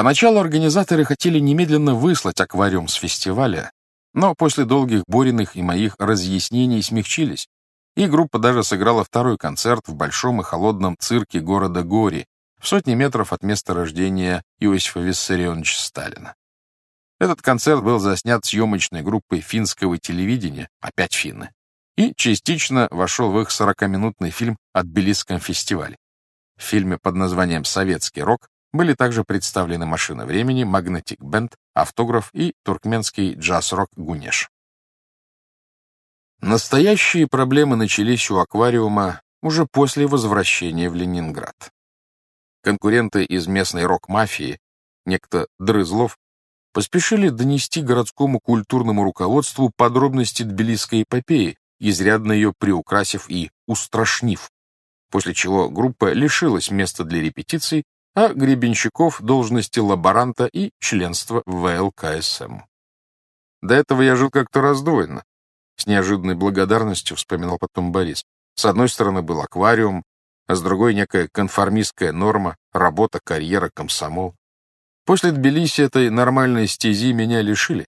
Поначалу организаторы хотели немедленно выслать аквариум с фестиваля, но после долгих Бориных и моих разъяснений смягчились, и группа даже сыграла второй концерт в большом и холодном цирке города Гори, в сотни метров от места рождения Иосифа Виссарионовича Сталина. Этот концерт был заснят съемочной группой финского телевидения, опять финны, и частично вошел в их 40-минутный фильм о Тбилисском фестивале. В фильме под названием «Советский рок» были также представлены «Машина времени», «Магнетик Бенд», «Автограф» и туркменский джаз-рок «Гунеш». Настоящие проблемы начались у аквариума уже после возвращения в Ленинград. Конкуренты из местной рок-мафии, некто Дрызлов, поспешили донести городскому культурному руководству подробности тбилисской эпопеи, изрядно ее приукрасив и устрашнив, после чего группа лишилась места для репетиций, а Гребенщиков — должности лаборанта и членства в ВЛКСМ. До этого я жил как-то раздвоенно, с неожиданной благодарностью вспоминал потом Борис. С одной стороны был аквариум, а с другой некая конформистская норма, работа, карьера, комсомол. После Тбилиси этой нормальной стези меня лишили.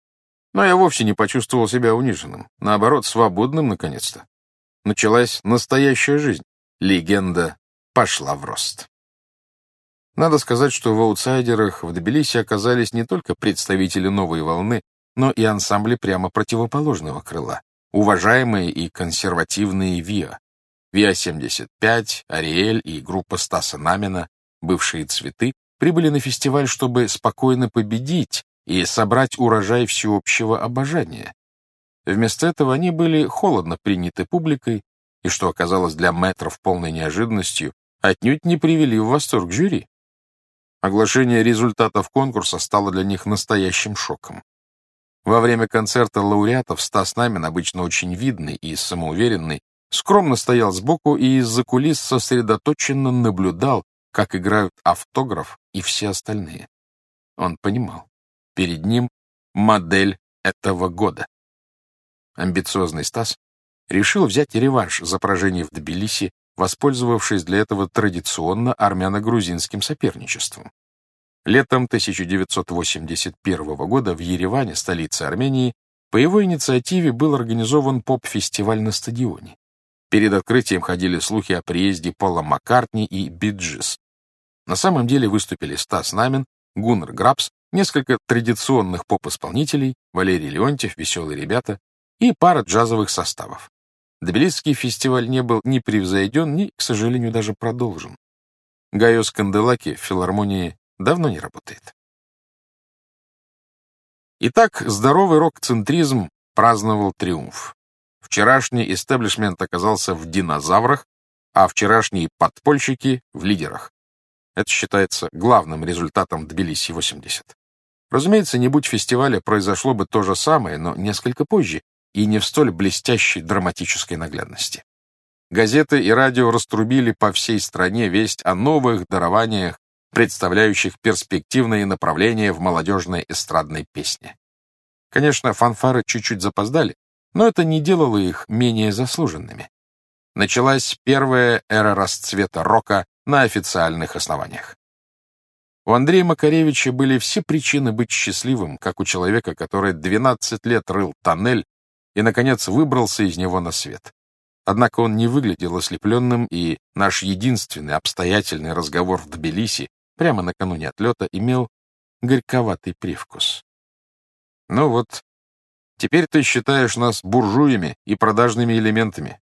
Но я вовсе не почувствовал себя униженным. Наоборот, свободным наконец-то. Началась настоящая жизнь. Легенда пошла в рост. Надо сказать, что в аутсайдерах в Тбилиси оказались не только представители новой волны, но и ансамбли прямо противоположного крыла уважаемые и консервативные ВИА. ВИА-75, Ариэль и группа Стаса Намина, бывшие «Цветы», прибыли на фестиваль, чтобы спокойно победить и собрать урожай всеобщего обожания. Вместо этого они были холодно приняты публикой, и, что оказалось для метров полной неожиданностью, отнюдь не привели в восторг жюри. Оглашение результатов конкурса стало для них настоящим шоком. Во время концерта лауреатов Стас Намин, обычно очень видный и самоуверенный, скромно стоял сбоку и из-за кулис сосредоточенно наблюдал, как играют автограф и все остальные. Он понимал, перед ним модель этого года. Амбициозный Стас решил взять реванш за поражение в Тбилиси, воспользовавшись для этого традиционно армяно-грузинским соперничеством. Летом 1981 года в Ереване, столице Армении, по его инициативе был организован поп-фестиваль на стадионе. Перед открытием ходили слухи о приезде Пола Маккартни и Биджис. На самом деле выступили Стас Намин, Гуннер Грабс, несколько традиционных поп-исполнителей, Валерий Леонтьев, «Веселые ребята» и пара джазовых составов. Тбилисский фестиваль не был ни превзойден, ни, к сожалению, даже продолжен. Гайо Сканделаки в филармонии давно не работает. Итак, здоровый рок-центризм праздновал триумф. Вчерашний истеблишмент оказался в динозаврах, а вчерашние подпольщики — в лидерах. Это считается главным результатом Тбилиси-80. Разумеется, не будь фестиваля, произошло бы то же самое, но несколько позже и не в столь блестящей драматической наглядности. Газеты и радио раструбили по всей стране весть о новых дарованиях представляющих перспективные направления в молодежной эстрадной песне. Конечно, фанфары чуть-чуть запоздали, но это не делало их менее заслуженными. Началась первая эра расцвета рока на официальных основаниях. У Андрея Макаревича были все причины быть счастливым, как у человека, который 12 лет рыл тоннель и, наконец, выбрался из него на свет. Однако он не выглядел ослепленным, и наш единственный обстоятельный разговор в Тбилиси прямо накануне отлета имел горьковатый привкус. Ну вот, теперь ты считаешь нас буржуями и продажными элементами.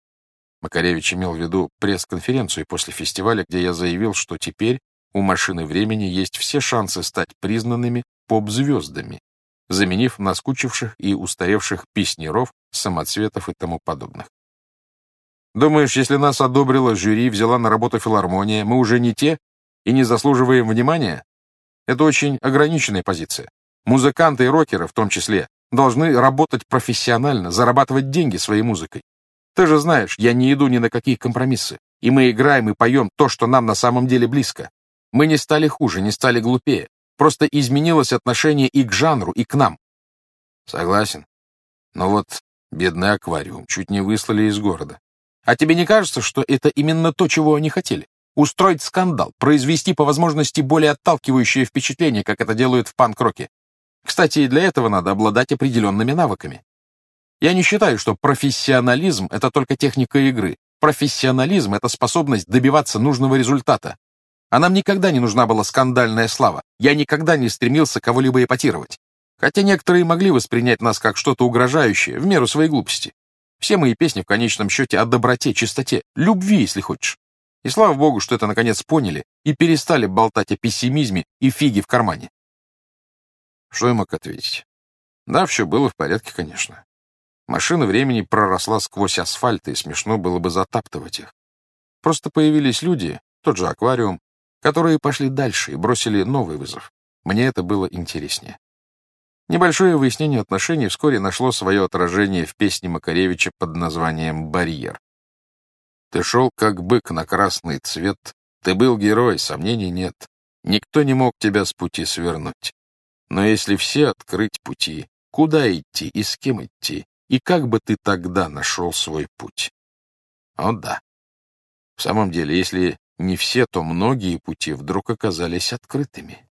Макаревич имел в виду пресс-конференцию после фестиваля, где я заявил, что теперь у машины времени есть все шансы стать признанными поп-звездами, заменив наскучивших и устаревших песнеров, самоцветов и тому подобных. Думаешь, если нас одобрило жюри, взяла на работу филармония, мы уже не те, и не заслуживаем внимания? Это очень ограниченная позиция. Музыканты и рокеры, в том числе, должны работать профессионально, зарабатывать деньги своей музыкой. Ты же знаешь, я не иду ни на какие компромиссы. И мы играем и поем то, что нам на самом деле близко. Мы не стали хуже, не стали глупее. Просто изменилось отношение и к жанру, и к нам. Согласен. Но вот бедный аквариум чуть не выслали из города. А тебе не кажется, что это именно то, чего они хотели? Устроить скандал, произвести по возможности более отталкивающее впечатление, как это делают в панк-роке. Кстати, и для этого надо обладать определенными навыками. Я не считаю, что профессионализм — это только техника игры. Профессионализм — это способность добиваться нужного результата. А нам никогда не нужна была скандальная слава. Я никогда не стремился кого-либо эпатировать. Хотя некоторые могли воспринять нас как что-то угрожающее, в меру своей глупости. Все мои песни в конечном счете о доброте, чистоте, любви, если хочешь. И слава богу, что это наконец поняли и перестали болтать о пессимизме и фиге в кармане. Что я мог ответить? Да, все было в порядке, конечно. Машина времени проросла сквозь асфальт, и смешно было бы затаптывать их. Просто появились люди, тот же аквариум, которые пошли дальше и бросили новый вызов. Мне это было интереснее. Небольшое выяснение отношений вскоре нашло свое отражение в песне Макаревича под названием «Барьер». Ты шел, как бык на красный цвет, ты был герой, сомнений нет. Никто не мог тебя с пути свернуть. Но если все открыть пути, куда идти и с кем идти, и как бы ты тогда нашел свой путь? О да. В самом деле, если не все, то многие пути вдруг оказались открытыми.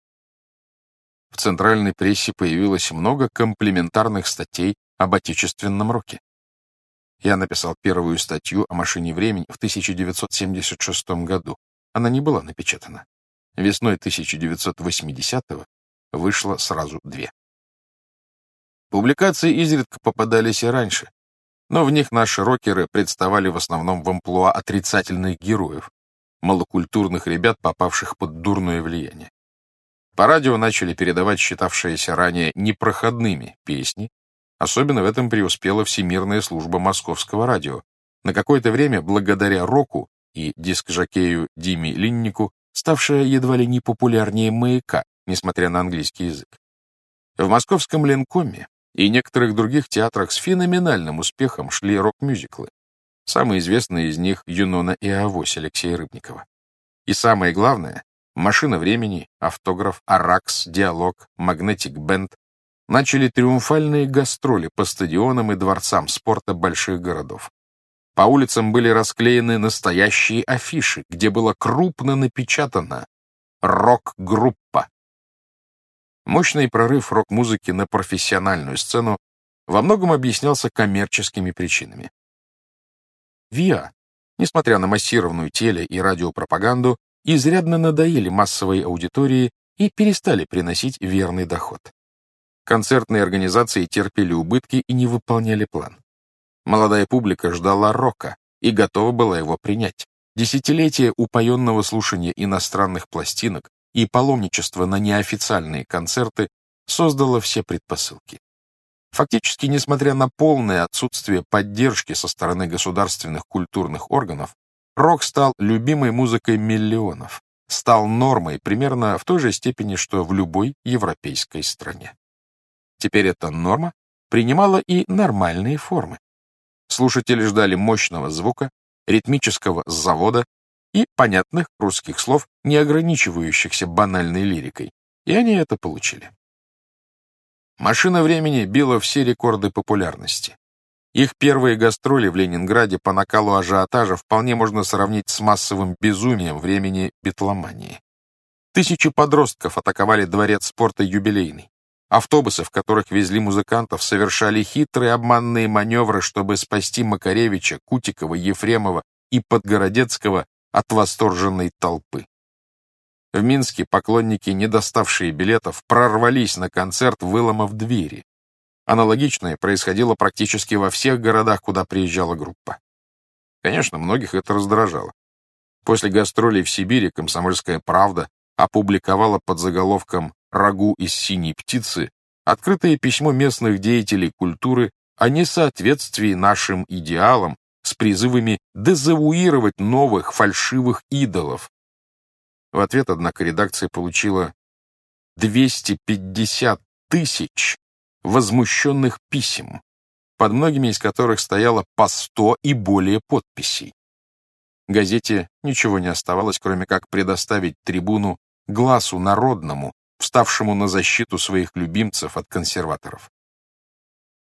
В центральной прессе появилось много комплементарных статей об отечественном роке. Я написал первую статью о машине времени в 1976 году. Она не была напечатана. Весной 1980-го вышло сразу две. Публикации изредка попадались и раньше, но в них наши рокеры представали в основном в амплуа отрицательных героев, малокультурных ребят, попавших под дурное влияние. По радио начали передавать считавшиеся ранее непроходными песни, особенно в этом преуспела Всемирная служба московского радио, на какое-то время благодаря року и диск-жокею Диме Линнику, ставшая едва ли не популярнее «Маяка», несмотря на английский язык. В московском Ленкоме и некоторых других театрах с феноменальным успехом шли рок-мюзиклы. Самые известные из них — «Юнона и Авось» Алексея Рыбникова. И самое главное — «Машина времени», «Автограф», «Аракс», «Диалог», «Магнетик Бенд» начали триумфальные гастроли по стадионам и дворцам спорта больших городов. По улицам были расклеены настоящие афиши, где было крупно напечатано «Рок-группа». Мощный прорыв рок-музыки на профессиональную сцену во многом объяснялся коммерческими причинами. ВИА, несмотря на массированную теле- и радиопропаганду, изрядно надоели массовой аудитории и перестали приносить верный доход. Концертные организации терпели убытки и не выполняли план. Молодая публика ждала рока и готова была его принять. Десятилетия упоенного слушания иностранных пластинок и паломничество на неофициальные концерты создало все предпосылки. Фактически, несмотря на полное отсутствие поддержки со стороны государственных культурных органов, рок стал любимой музыкой миллионов, стал нормой примерно в той же степени, что в любой европейской стране. Теперь эта норма принимала и нормальные формы. Слушатели ждали мощного звука, ритмического завода и понятных русских слов, не ограничивающихся банальной лирикой, и они это получили. Машина времени била все рекорды популярности. Их первые гастроли в Ленинграде по накалу ажиотажа вполне можно сравнить с массовым безумием времени битломании. Тысячи подростков атаковали дворец спорта юбилейный. Автобусы, в которых везли музыкантов, совершали хитрые обманные маневры, чтобы спасти Макаревича, Кутикова, Ефремова и Подгородецкого от восторженной толпы. В Минске поклонники, не доставшие билетов, прорвались на концерт, выломав двери. Аналогичное происходило практически во всех городах, куда приезжала группа. Конечно, многих это раздражало. После гастролей в Сибири «Комсомольская правда» опубликовала под заголовком «Рагу из синей птицы» открытое письмо местных деятелей культуры о несоответствии нашим идеалам с призывами дезавуировать новых фальшивых идолов, в ответ, однако, редакция получила 250 тысяч возмущенных писем, под многими из которых стояло по 100 и более подписей. Газете ничего не оставалось, кроме как предоставить трибуну глазу народному, вставшему на защиту своих любимцев от консерваторов.